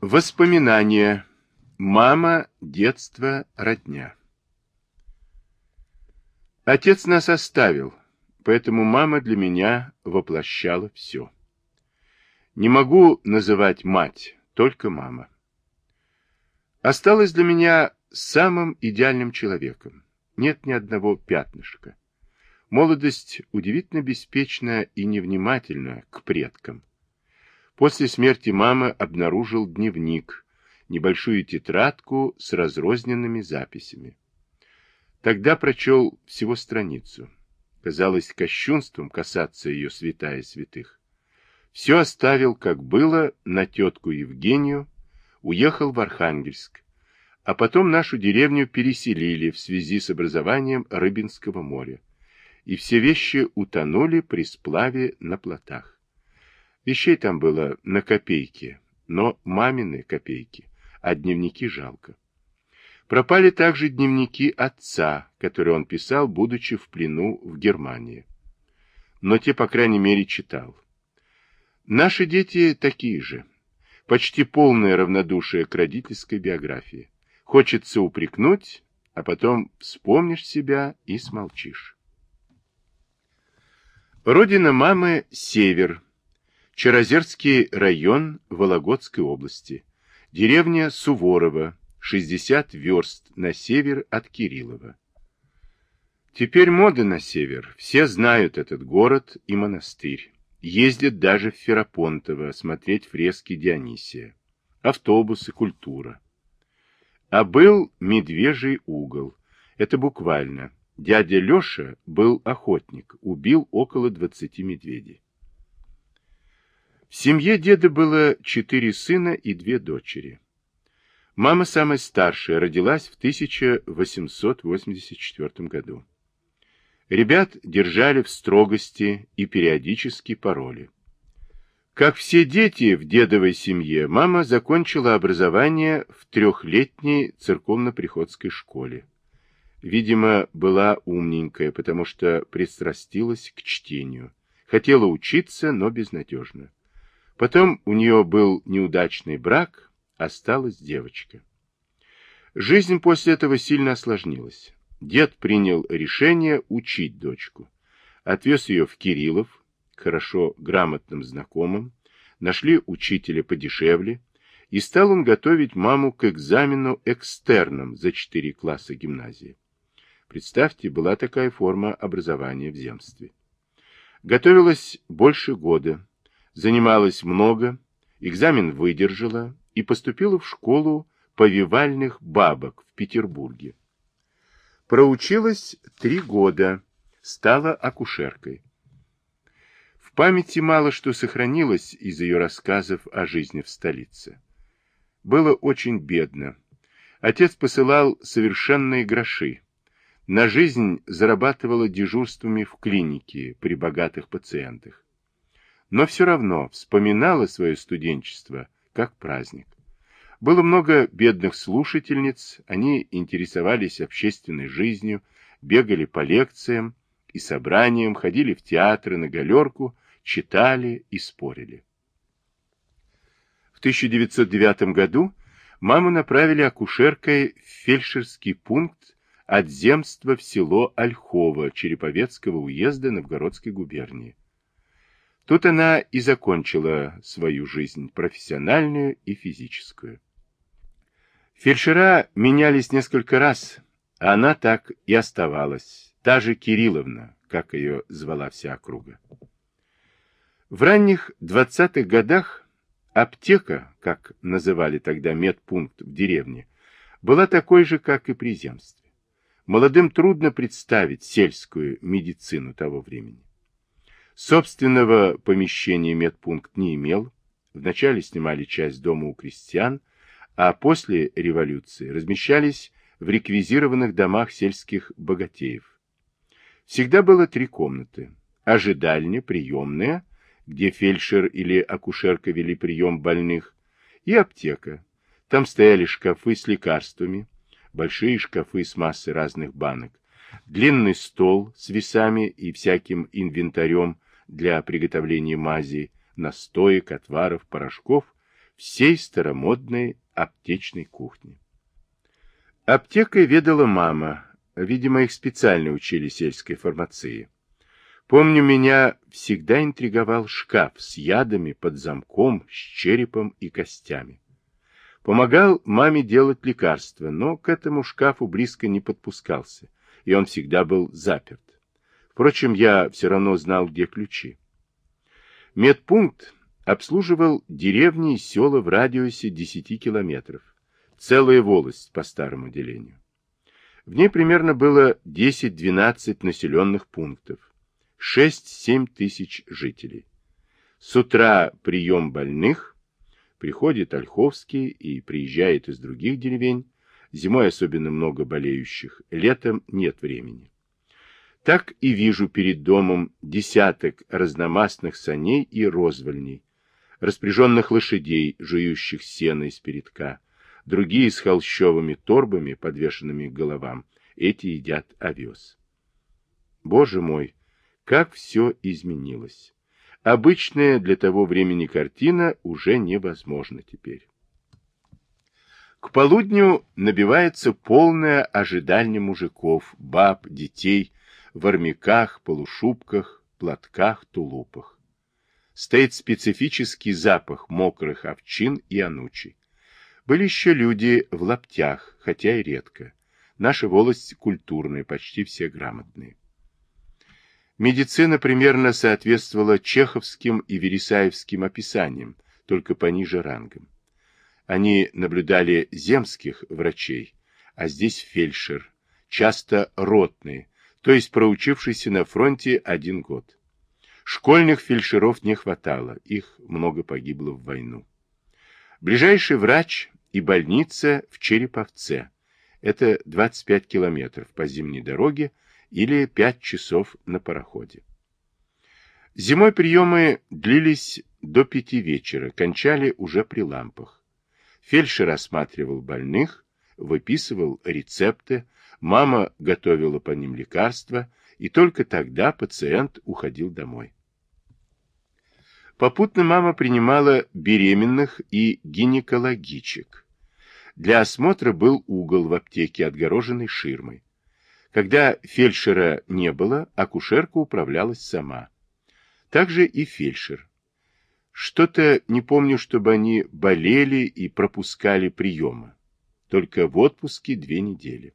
Воспоминания. Мама, детство, родня. Отец нас оставил, поэтому мама для меня воплощала все. Не могу называть мать, только мама. Осталась для меня самым идеальным человеком. Нет ни одного пятнышка. Молодость удивительно беспечна и невнимательна к предкам. После смерти мамы обнаружил дневник, небольшую тетрадку с разрозненными записями. Тогда прочел всего страницу. Казалось кощунством касаться ее святая святых. Все оставил, как было, на тетку Евгению, уехал в Архангельск, а потом нашу деревню переселили в связи с образованием Рыбинского моря, и все вещи утонули при сплаве на плотах. Вещей там было на копейки, но мамины копейки, а дневники жалко. Пропали также дневники отца, которые он писал, будучи в плену в Германии. Но те, по крайней мере, читал. Наши дети такие же. Почти полное равнодушие к родительской биографии. Хочется упрекнуть, а потом вспомнишь себя и смолчишь. Родина мамы – север, Чарозерский район Вологодской области. Деревня Суворова, 60 верст на север от Кириллова. Теперь мода на север. Все знают этот город и монастырь. Ездят даже в Ферапонтово смотреть фрески Дионисия. Автобусы, культура. А был медвежий угол. Это буквально. Дядя Леша был охотник, убил около 20 медведей. В семье деда было четыре сына и две дочери. Мама самая старшая родилась в 1884 году. Ребят держали в строгости и периодически пароли. Как все дети в дедовой семье, мама закончила образование в трехлетней церковно-приходской школе. Видимо, была умненькая, потому что пристрастилась к чтению. Хотела учиться, но безнадежно. Потом у нее был неудачный брак, осталась девочка. Жизнь после этого сильно осложнилась. Дед принял решение учить дочку. Отвез ее в Кириллов, хорошо грамотным знакомым, нашли учителя подешевле, и стал он готовить маму к экзамену экстерном за четыре класса гимназии. Представьте, была такая форма образования в земстве. Готовилась больше года, занималась много, экзамен выдержала и поступила в школу повивальных бабок в Петербурге. Проучилась три года, стала акушеркой. В памяти мало что сохранилось из ее рассказов о жизни в столице. Было очень бедно. Отец посылал совершенные гроши. На жизнь зарабатывала дежурствами в клинике при богатых пациентах но все равно вспоминала свое студенчество как праздник. Было много бедных слушательниц, они интересовались общественной жизнью, бегали по лекциям и собраниям, ходили в театры на галерку, читали и спорили. В 1909 году маму направили акушеркой в фельдшерский пункт от земства в село Ольхово Череповецкого уезда Новгородской губернии. Тут она и закончила свою жизнь, профессиональную и физическую. Фельдшера менялись несколько раз, а она так и оставалась, та же Кирилловна, как ее звала вся округа. В ранних двадцатых годах аптека, как называли тогда медпункт в деревне, была такой же, как и при земстве. Молодым трудно представить сельскую медицину того времени. Собственного помещения медпункт не имел. Вначале снимали часть дома у крестьян, а после революции размещались в реквизированных домах сельских богатеев. Всегда было три комнаты. Ожидальня, приемная, где фельдшер или акушерка вели прием больных, и аптека. Там стояли шкафы с лекарствами, большие шкафы с массой разных банок, длинный стол с весами и всяким инвентарем, для приготовления мази, настоек, отваров, порошков, всей старомодной аптечной кухни. Аптекой ведала мама, видимо, их специально учили сельской фармации. Помню, меня всегда интриговал шкаф с ядами под замком, с черепом и костями. Помогал маме делать лекарства, но к этому шкафу близко не подпускался, и он всегда был заперт. Впрочем, я все равно знал, где ключи. Медпункт обслуживал деревни и села в радиусе 10 километров. Целая волость по старому делению. В ней примерно было 10-12 населенных пунктов. 6-7 тысяч жителей. С утра прием больных, приходит Ольховский и приезжает из других деревень, зимой особенно много болеющих, летом нет времени. Так и вижу перед домом десяток разномастных саней и розвольней, распряженных лошадей, жующих сено из передка, другие с холщовыми торбами, подвешенными к головам, эти едят овес. Боже мой, как все изменилось. Обычная для того времени картина уже невозможна теперь. К полудню набивается полное ожидание мужиков, баб, детей в армяках, полушубках, платках, тулупах. Стоит специфический запах мокрых овчин и анучей. Были еще люди в лаптях, хотя и редко. Наша волость культурная, почти все грамотные. Медицина примерно соответствовала чеховским и вересаевским описаниям, только пониже рангом. Они наблюдали земских врачей, а здесь фельдшер, часто ротный, то есть проучившийся на фронте один год. Школьных фельдшеров не хватало, их много погибло в войну. Ближайший врач и больница в Череповце. Это 25 километров по зимней дороге, или пять часов на пароходе. Зимой приемы длились до пяти вечера, кончали уже при лампах. Фельдшер осматривал больных, выписывал рецепты, мама готовила по ним лекарства, и только тогда пациент уходил домой. Попутно мама принимала беременных и гинекологичек. Для осмотра был угол в аптеке, отгороженный ширмой. Когда фельдшера не было, акушерка управлялась сама. Также и фельдшер. Что-то не помню, чтобы они болели и пропускали приемы. Только в отпуске две недели.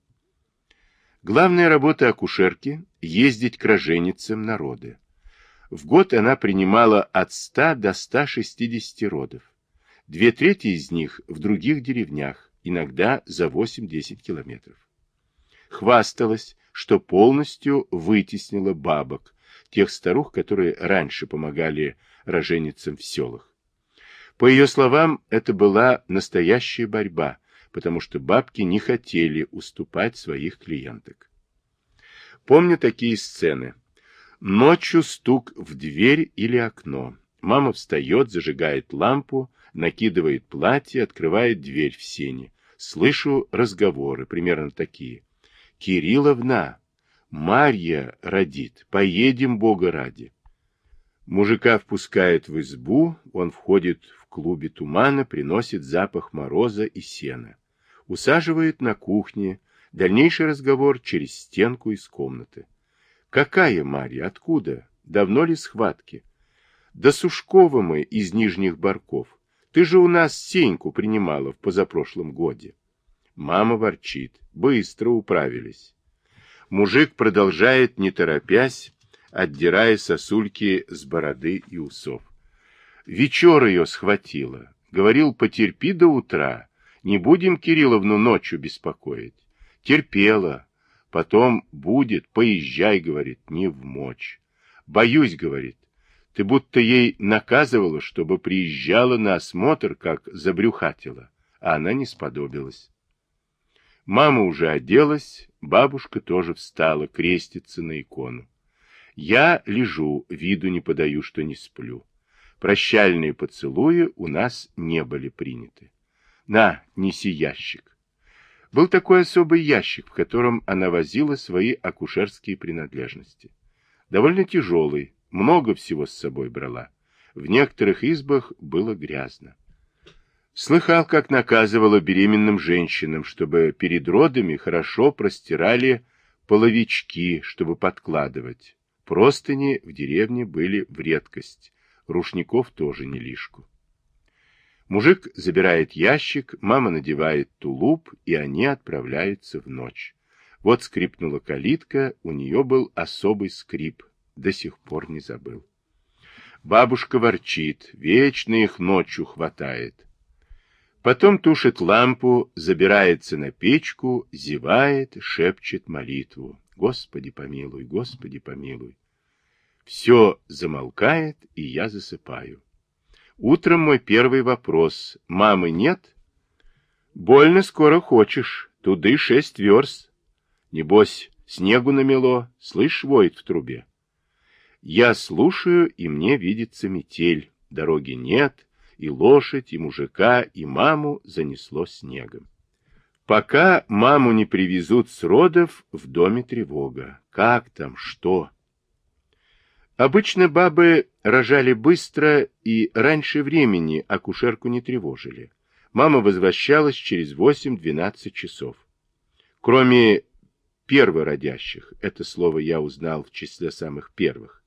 Главная работа акушерки – ездить к роженицам народа. В год она принимала от 100 до 160 родов. Две трети из них в других деревнях, иногда за 8-10 километров хвасталась, что полностью вытеснила бабок, тех старух, которые раньше помогали роженицам в селах. По ее словам, это была настоящая борьба, потому что бабки не хотели уступать своих клиенток. Помню такие сцены. Ночью стук в дверь или окно. Мама встает, зажигает лампу, накидывает платье, открывает дверь в сене. Слышу разговоры, примерно такие. Кирилловна, Марья родит, поедем Бога ради. Мужика впускает в избу, он входит в клубе тумана, приносит запах мороза и сена. Усаживает на кухне, дальнейший разговор через стенку из комнаты. Какая Марья, откуда? Давно ли схватки? Да Сушкова мы из Нижних Барков. Ты же у нас Сеньку принимала в позапрошлом годе. Мама ворчит. Быстро управились. Мужик продолжает, не торопясь, отдирая сосульки с бороды и усов. Вечер ее схватило. Говорил, потерпи до утра. Не будем Кирилловну ночью беспокоить. Терпела. Потом будет, поезжай, говорит, не в мочь. Боюсь, говорит. Ты будто ей наказывала, чтобы приезжала на осмотр, как забрюхатила. А она не сподобилась. Мама уже оделась, бабушка тоже встала, крестится на икону. Я лежу, виду не подаю, что не сплю. Прощальные поцелуи у нас не были приняты. На, неси ящик. Был такой особый ящик, в котором она возила свои акушерские принадлежности. Довольно тяжелый, много всего с собой брала. В некоторых избах было грязно. Слыхал, как наказывала беременным женщинам, чтобы перед родами хорошо простирали половички, чтобы подкладывать. Простыни в деревне были в редкость, рушников тоже не лишку. Мужик забирает ящик, мама надевает тулуп, и они отправляются в ночь. Вот скрипнула калитка, у нее был особый скрип, до сих пор не забыл. Бабушка ворчит, вечно их ночью хватает. Потом тушит лампу, забирается на печку, зевает, шепчет молитву. Господи помилуй, Господи помилуй. Все замолкает, и я засыпаю. Утром мой первый вопрос. Мамы нет? Больно скоро хочешь. Туды шесть верст. Небось, снегу намело. Слышь, воет в трубе. Я слушаю, и мне видится метель. Дороги нет, и лошадь, и мужика, и маму занесло снегом. Пока маму не привезут с родов, в доме тревога. Как там, что? Обычно бабы рожали быстро и раньше времени акушерку не тревожили. Мама возвращалась через 8-12 часов. Кроме первородящих, это слово я узнал в числе самых первых,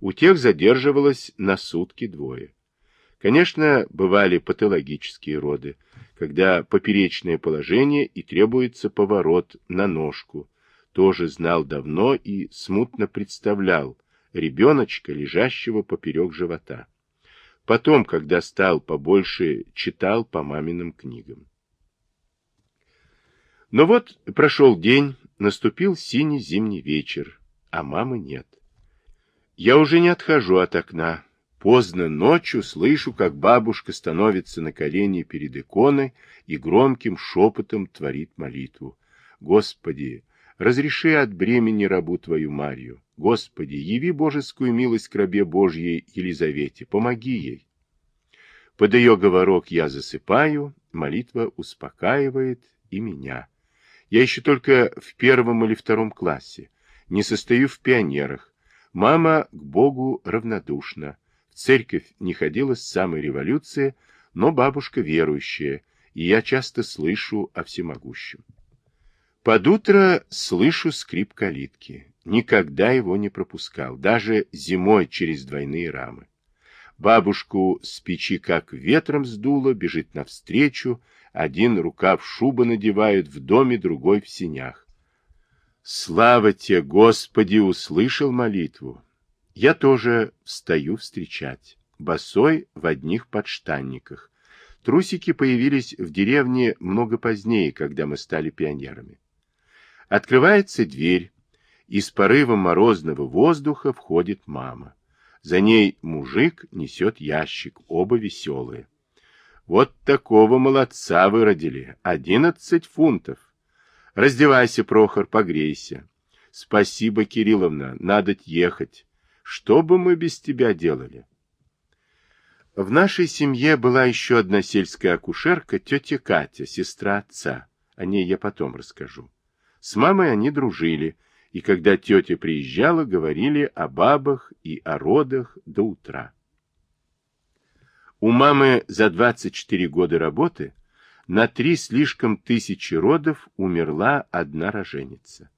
у тех задерживалось на сутки двое. Конечно, бывали патологические роды, когда поперечное положение и требуется поворот на ножку. Тоже знал давно и смутно представлял, ребеночка, лежащего поперек живота. Потом, когда стал побольше, читал по маминым книгам. Но вот прошел день, наступил синий зимний вечер, а мамы нет. Я уже не отхожу от окна. Поздно ночью слышу, как бабушка становится на колени перед иконой и громким шепотом творит молитву. Господи, разреши от бремени рабу Твою Марию. Господи, яви божескую милость к рабе Божьей Елизавете, помоги ей. Под ее говорок я засыпаю, молитва успокаивает и меня. Я еще только в первом или втором классе, не состою в пионерах. Мама к Богу равнодушна. В церковь не ходила с самой революции, но бабушка верующая, и я часто слышу о всемогущем. Под утро слышу скрип калитки никогда его не пропускал, даже зимой через двойные рамы. Бабушку с печи как ветром сдуло, бежит навстречу, один рукав шубы надевает в доме, другой в синях. Слава тебе, Господи, услышал молитву. Я тоже встаю встречать, босой в одних подштанниках. Трусики появились в деревне много позднее, когда мы стали пионерами. Открывается дверь, из порыва морозного воздуха входит мама. За ней мужик несет ящик, оба веселые. Вот такого молодца выродили. Одиннадцать фунтов. Раздевайся, Прохор, погрейся. Спасибо, Кирилловна, надо ехать. Что бы мы без тебя делали? В нашей семье была еще одна сельская акушерка, тетя Катя, сестра отца. О ней я потом расскажу. С мамой они дружили, и когда тетя приезжала, говорили о бабах и о родах до утра. У мамы за 24 года работы на три слишком тысячи родов умерла одна роженица.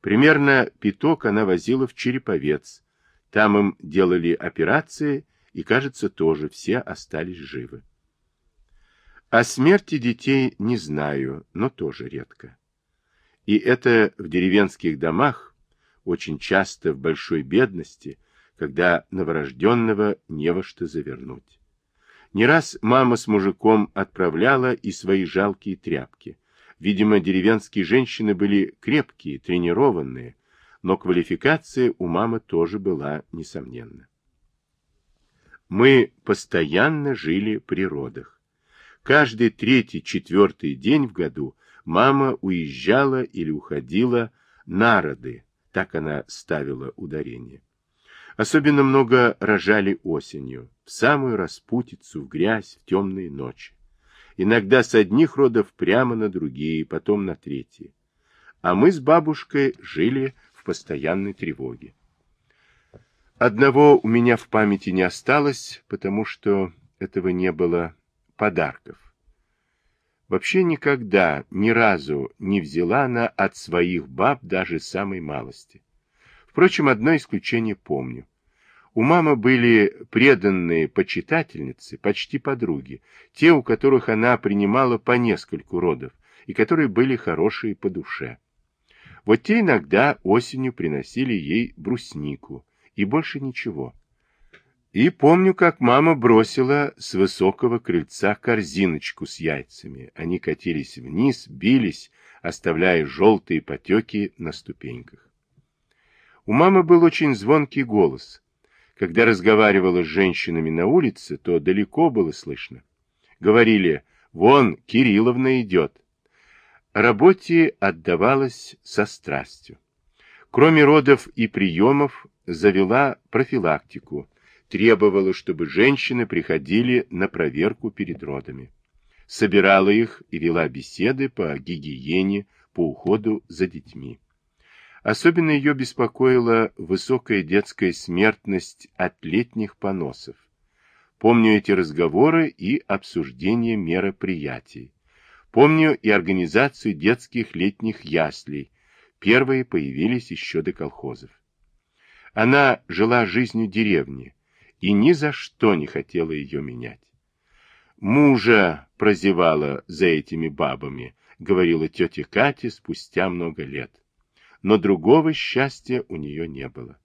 Примерно пяток она возила в Череповец. Там им делали операции, и, кажется, тоже все остались живы. О смерти детей не знаю, но тоже редко. И это в деревенских домах, очень часто в большой бедности, когда новорожденного не во что завернуть. Не раз мама с мужиком отправляла и свои жалкие тряпки. Видимо, деревенские женщины были крепкие, тренированные, но квалификация у мамы тоже была несомненна. Мы постоянно жили при родах. Каждый третий-четвертый день в году Мама уезжала или уходила на роды, так она ставила ударение. Особенно много рожали осенью, в самую распутицу, в грязь, в темные ночи. Иногда с одних родов прямо на другие, потом на третьи. А мы с бабушкой жили в постоянной тревоге. Одного у меня в памяти не осталось, потому что этого не было подарков. Вообще никогда, ни разу не взяла она от своих баб даже самой малости. Впрочем, одно исключение помню. У мамы были преданные почитательницы, почти подруги, те, у которых она принимала по нескольку родов, и которые были хорошие по душе. Вот те иногда осенью приносили ей бруснику, и больше ничего. И помню, как мама бросила с высокого крыльца корзиночку с яйцами. Они катились вниз, бились, оставляя желтые потеки на ступеньках. У мамы был очень звонкий голос. Когда разговаривала с женщинами на улице, то далеко было слышно. Говорили, вон, Кирилловна идет. Работе отдавалась со страстью. Кроме родов и приемов, завела профилактику, требовала, чтобы женщины приходили на проверку перед родами. Собирала их и вела беседы по гигиене, по уходу за детьми. Особенно ее беспокоила высокая детская смертность от летних поносов. Помню эти разговоры и обсуждение мероприятий. Помню и организацию детских летних яслей. Первые появились еще до колхозов. Она жила жизнью деревни, и ни за что не хотела ее менять. Мужа прозевала за этими бабами, говорила тетя Катя спустя много лет. Но другого счастья у нее не было.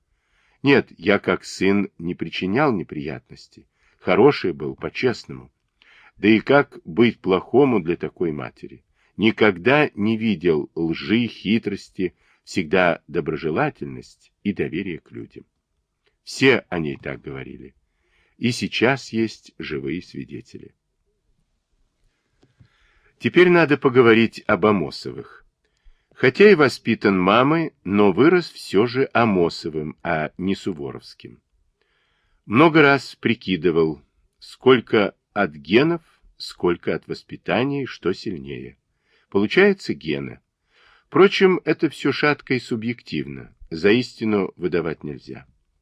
Нет, я как сын не причинял неприятностей. Хороший был, по-честному. Да и как быть плохому для такой матери? Никогда не видел лжи, хитрости, всегда доброжелательность и доверие к людям. Все о ней так говорили. И сейчас есть живые свидетели. Теперь надо поговорить об Амосовых. Хотя и воспитан мамой, но вырос все же Амосовым, а не Суворовским. Много раз прикидывал, сколько от генов, сколько от воспитания, что сильнее. Получается гена. Впрочем, это все шатко и субъективно, за истину выдавать нельзя.